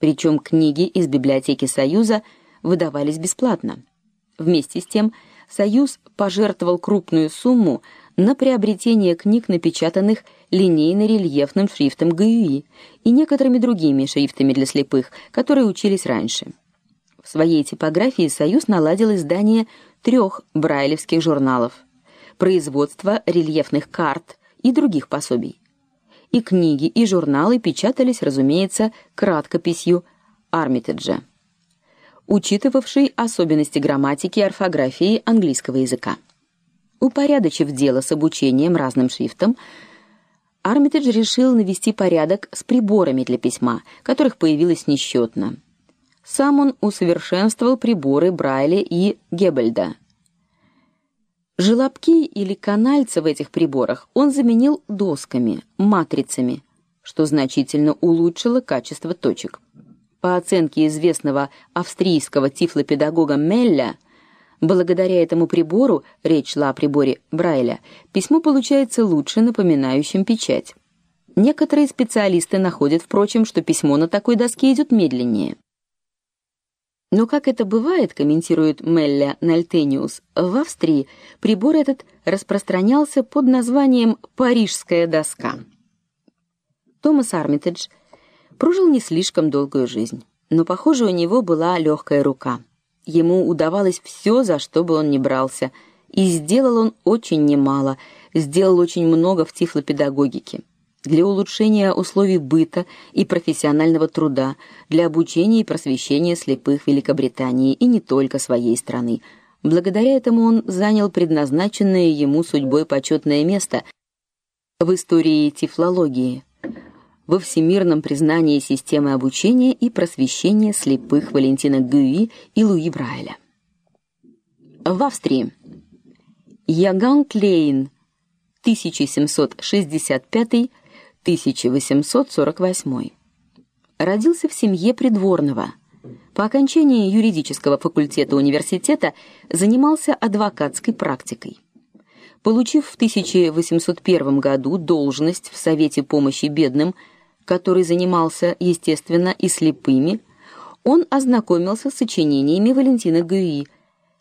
Причем книги из библиотеки Союза выдавались бесплатно. Вместе с тем Союз пожертвовал крупную сумму на приобретение книг, напечатанных линейно-рельефным шрифтом Гюи и некоторыми другими шрифтами для слепых, которые учились раньше. В своей типографии Союз наладил издание трех брайлевских журналов, производство рельефных карт и других пособий. И книги, и журналы печатались, разумеется, краткописью Армитеджа учитывавший особенности грамматики и орфографии английского языка. Упорядочив дело с обучением разным шрифтам, Армитедж решил навести порядок с приборами для письма, которых появилось несчетно. Сам он усовершенствовал приборы Брайля и Геббельда. Желобки или канальцы в этих приборах он заменил досками, матрицами, что значительно улучшило качество точек. По оценке известного австрийского тифлопедагога Мелля, благодаря этому прибору, речь шла о приборе Брайля, письмо получается лучше напоминающим печать. Некоторые специалисты находят, впрочем, что письмо на такой доске идет медленнее. Но как это бывает, комментирует Мелля Нальтениус, в Австрии прибор этот распространялся под названием парижская доска. Томас Армитедж прожил не слишком долгую жизнь, но, похоже, у него была легкая рука. Ему удавалось все, за что бы он ни брался, и сделал он очень немало, сделал очень много в тифлопедагогике для улучшения условий быта и профессионального труда, для обучения и просвещения слепых Великобритании и не только своей страны. Благодаря этому он занял предназначенное ему судьбой почетное место в истории тифлологии, во всемирном признании системы обучения и просвещения слепых Валентина Гюи и Луи Брайля. В Австрии Ягант Лейн 1765 1848. Родился в семье придворного. По окончании юридического факультета университета занимался адвокатской практикой. Получив в 1801 году должность в Совете помощи бедным, который занимался, естественно, и слепыми, он ознакомился с сочинениями Валентина Гюи,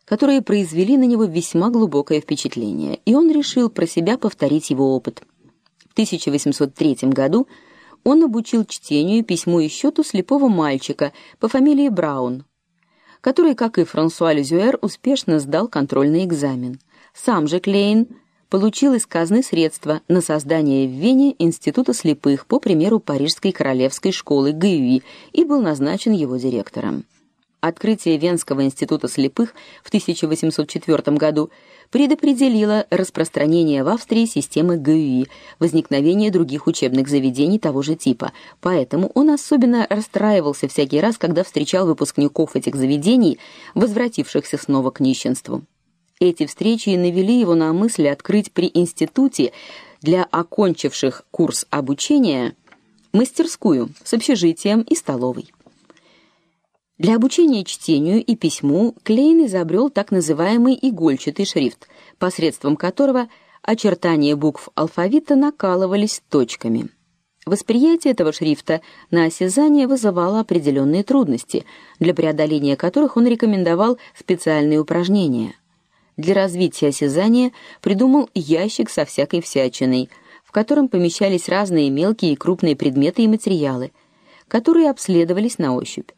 которые произвели на него весьма глубокое впечатление, и он решил про себя повторить его опыт. В 1803 году он обучил чтению, письму и счету слепого мальчика по фамилии Браун, который, как и Франсуа Лизюэр, успешно сдал контрольный экзамен. Сам же Клейн получил из казны средства на создание в Вене института слепых по примеру Парижской королевской школы Гюи и был назначен его директором. Открытие Венского института слепых в 1804 году предопределило распространение в Австрии системы ГЮИ, возникновение других учебных заведений того же типа. Поэтому он особенно расстраивался всякий раз, когда встречал выпускников этих заведений, возвратившихся снова к нищенству. Эти встречи навели его на мысль открыть при институте для окончивших курс обучения мастерскую с общежитием и столовой. Для обучения чтению и письму Клейн изобрел так называемый игольчатый шрифт, посредством которого очертания букв алфавита накалывались точками. Восприятие этого шрифта на осязание вызывало определенные трудности, для преодоления которых он рекомендовал специальные упражнения для развития осязания придумал ящик со всякой всячиной, в котором помещались разные мелкие и крупные предметы и материалы, которые обследовались на ощупь.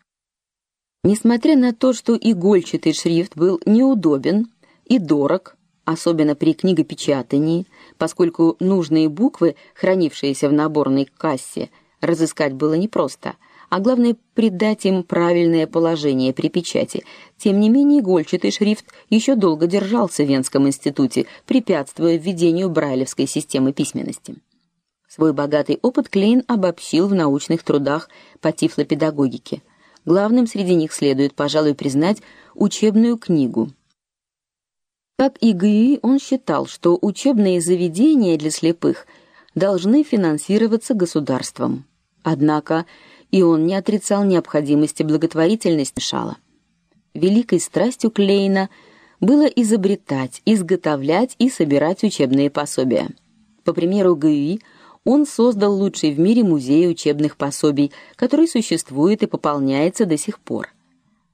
Несмотря на то, что игольчатый шрифт был неудобен и дорог, особенно при книгопечатании, поскольку нужные буквы, хранившиеся в наборной кассе, разыскать было непросто – а главное придать им правильное положение при печати. Тем не менее, игольчатый шрифт еще долго держался в Венском институте, препятствуя введению брайлевской системы письменности. Свой богатый опыт Клейн обобщил в научных трудах по тифлопедагогике. Главным среди них следует, пожалуй, признать учебную книгу. Как и Гюи, он считал, что учебные заведения для слепых должны финансироваться государством. Однако и он не отрицал необходимости благотворительности Шала. Великой страстью Клейна было изобретать, изготовлять и собирать учебные пособия. По примеру Гюи, он создал лучший в мире музей учебных пособий, который существует и пополняется до сих пор.